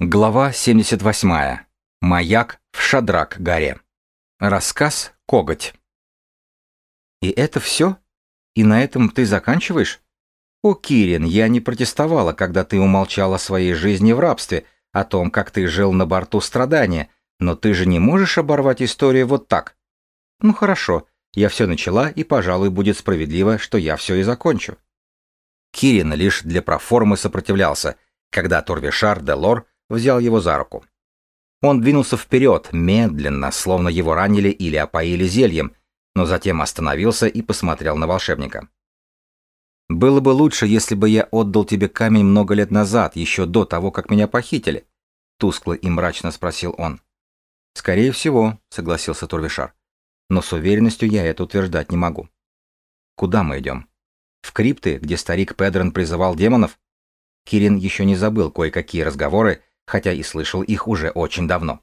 Глава 78. Маяк в Шадрак-горе. Рассказ «Коготь». «И это все? И на этом ты заканчиваешь?» «О, Кирин, я не протестовала, когда ты умолчал о своей жизни в рабстве, о том, как ты жил на борту страдания, но ты же не можешь оборвать историю вот так». «Ну хорошо, я все начала, и, пожалуй, будет справедливо, что я все и закончу». Кирин лишь для проформы сопротивлялся, когда Торвишар де Лор взял его за руку. Он двинулся вперед, медленно, словно его ранили или опоили зельем, но затем остановился и посмотрел на волшебника. «Было бы лучше, если бы я отдал тебе камень много лет назад, еще до того, как меня похитили», — тускло и мрачно спросил он. «Скорее всего», — согласился Турвишар. «Но с уверенностью я это утверждать не могу». «Куда мы идем? В крипты, где старик Педрон призывал демонов?» Кирин еще не забыл кое-какие разговоры, хотя и слышал их уже очень давно.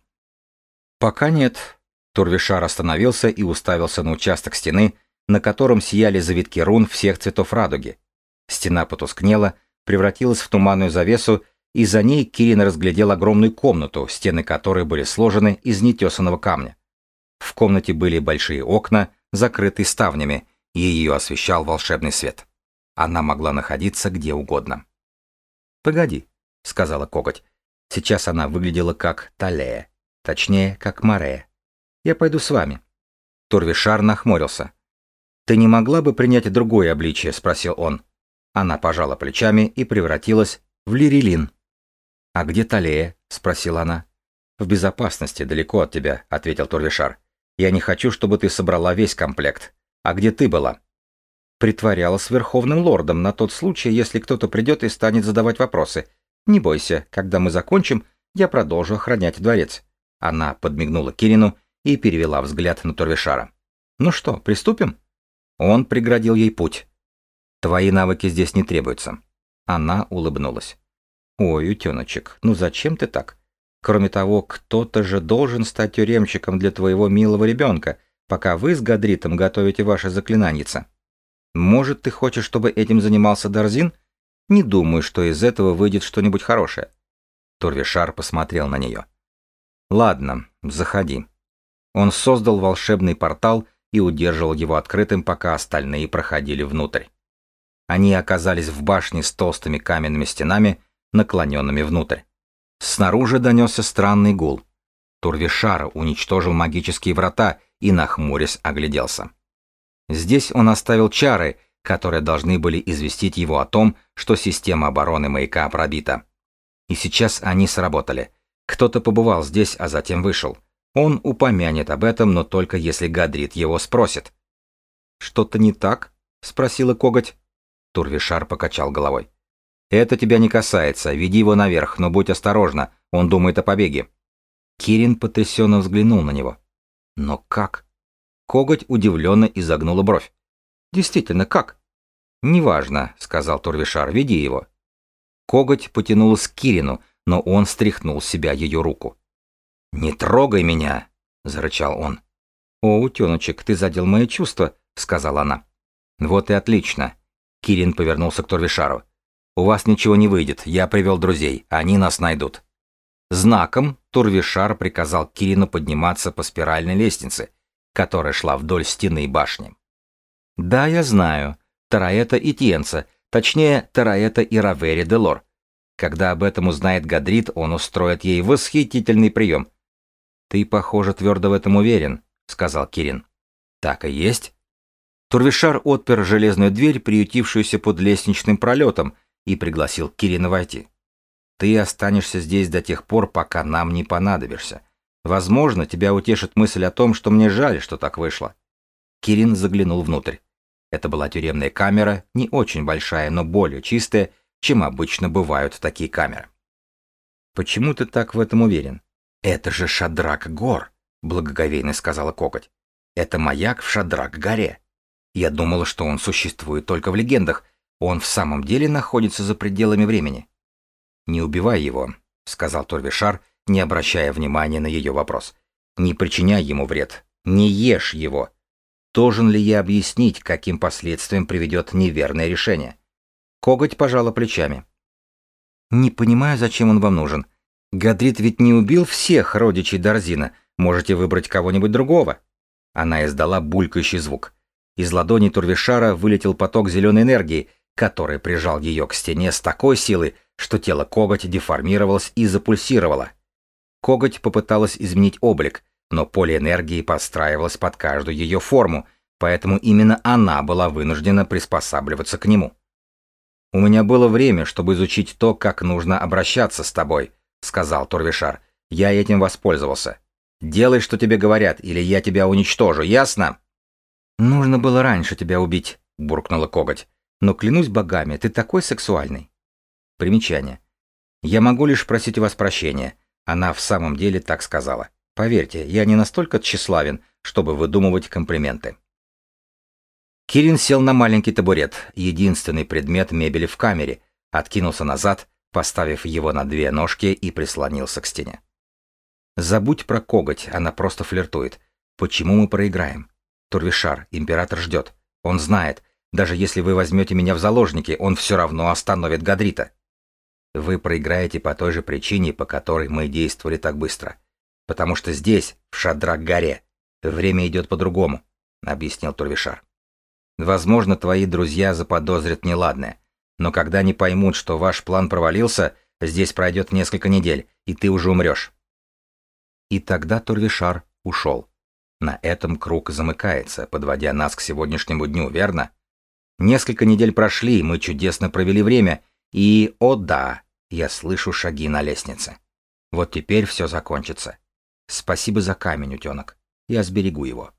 «Пока нет». Турвишар остановился и уставился на участок стены, на котором сияли завитки рун всех цветов радуги. Стена потускнела, превратилась в туманную завесу, и за ней Кирин разглядел огромную комнату, стены которой были сложены из нетесанного камня. В комнате были большие окна, закрытые ставнями, и ее освещал волшебный свет. Она могла находиться где угодно. «Погоди», — сказала коготь, Сейчас она выглядела как Талея, точнее, как Марея. Я пойду с вами. Турвишар нахмурился. «Ты не могла бы принять другое обличие?» — спросил он. Она пожала плечами и превратилась в Лирилин. «А где Талея?» — спросила она. «В безопасности, далеко от тебя», — ответил Турвишар. «Я не хочу, чтобы ты собрала весь комплект. А где ты была?» Притворялась верховным лордом на тот случай, если кто-то придет и станет задавать вопросы, «Не бойся, когда мы закончим, я продолжу охранять дворец». Она подмигнула Кирину и перевела взгляд на Торвишара. «Ну что, приступим?» Он преградил ей путь. «Твои навыки здесь не требуются». Она улыбнулась. «Ой, утеночек, ну зачем ты так? Кроме того, кто-то же должен стать тюремщиком для твоего милого ребенка, пока вы с Гадритом готовите ваше заклинаньице. Может, ты хочешь, чтобы этим занимался Дарзин?» Не думаю, что из этого выйдет что-нибудь хорошее. Турвишар посмотрел на нее. Ладно, заходи. Он создал волшебный портал и удерживал его открытым, пока остальные проходили внутрь. Они оказались в башне с толстыми каменными стенами, наклоненными внутрь. Снаружи донесся странный гул. Турвишар уничтожил магические врата и, нахмурясь, огляделся. Здесь он оставил чары, которые должны были известить его о том, что система обороны маяка пробита. И сейчас они сработали. Кто-то побывал здесь, а затем вышел. Он упомянет об этом, но только если Гадрит его спросит. «Что-то не так?» — спросила коготь. Турвишар покачал головой. «Это тебя не касается. Веди его наверх, но будь осторожна. Он думает о побеге». Кирин потрясенно взглянул на него. «Но как?» Коготь удивленно изогнула бровь. Действительно, как? Неважно, сказал Турвишар, веди его. Коготь потянулась к Кирину, но он стряхнул с себя ее руку. «Не трогай меня!» — зарычал он. «О, утеночек, ты задел мои чувства», — сказала она. «Вот и отлично». Кирин повернулся к Турвишару. «У вас ничего не выйдет, я привел друзей, они нас найдут». Знаком Турвишар приказал Кирину подниматься по спиральной лестнице, которая шла вдоль стены башни. Да, я знаю. Тараэта и Тиенца, точнее, Тараэта и Равери де Лор. Когда об этом узнает Гадрит, он устроит ей восхитительный прием. «Ты, похоже, твердо в этом уверен», — сказал Кирин. «Так и есть». Турвишар отпер железную дверь, приютившуюся под лестничным пролетом, и пригласил Кирина войти. «Ты останешься здесь до тех пор, пока нам не понадобишься. Возможно, тебя утешит мысль о том, что мне жаль, что так вышло». Кирин заглянул внутрь. Это была тюремная камера, не очень большая, но более чистая, чем обычно бывают такие камеры. «Почему ты так в этом уверен?» «Это же Шадрак Гор», — благоговейно сказала Кокоть. «Это маяк в Шадрак-горе. Я думала, что он существует только в легендах. Он в самом деле находится за пределами времени». «Не убивай его», — сказал Торвишар, не обращая внимания на ее вопрос. «Не причиняй ему вред. Не ешь его. Должен ли я объяснить, каким последствиям приведет неверное решение? Коготь пожала плечами. Не понимаю, зачем он вам нужен. Гадрит ведь не убил всех родичей Дарзина. Можете выбрать кого-нибудь другого. Она издала булькающий звук. Из ладони Турвишара вылетел поток зеленой энергии, который прижал ее к стене с такой силой, что тело коготь деформировалось и запульсировало. Коготь попыталась изменить облик, но поле энергии подстраивалось под каждую ее форму, поэтому именно она была вынуждена приспосабливаться к нему. «У меня было время, чтобы изучить то, как нужно обращаться с тобой», — сказал Турвишар. «Я этим воспользовался. Делай, что тебе говорят, или я тебя уничтожу, ясно?» «Нужно было раньше тебя убить», — буркнула коготь. «Но клянусь богами, ты такой сексуальный». Примечание. «Я могу лишь просить у вас прощения». Она в самом деле так сказала. Поверьте, я не настолько тщеславен, чтобы выдумывать комплименты. Кирин сел на маленький табурет, единственный предмет мебели в камере, откинулся назад, поставив его на две ножки и прислонился к стене. Забудь про коготь, она просто флиртует. Почему мы проиграем? Турвишар, император ждет. Он знает, даже если вы возьмете меня в заложники, он все равно остановит Гадрита. Вы проиграете по той же причине, по которой мы действовали так быстро. Потому что здесь, в Шадрак-горе, время идет по-другому, объяснил Турвишар. Возможно, твои друзья заподозрят неладное, но когда они поймут, что ваш план провалился, здесь пройдет несколько недель, и ты уже умрешь. И тогда Турвишар ушел. На этом круг замыкается, подводя нас к сегодняшнему дню, верно? Несколько недель прошли, мы чудесно провели время, и, о да, я слышу шаги на лестнице. Вот теперь все закончится. Спасибо за камень, утенок. Я сберегу его.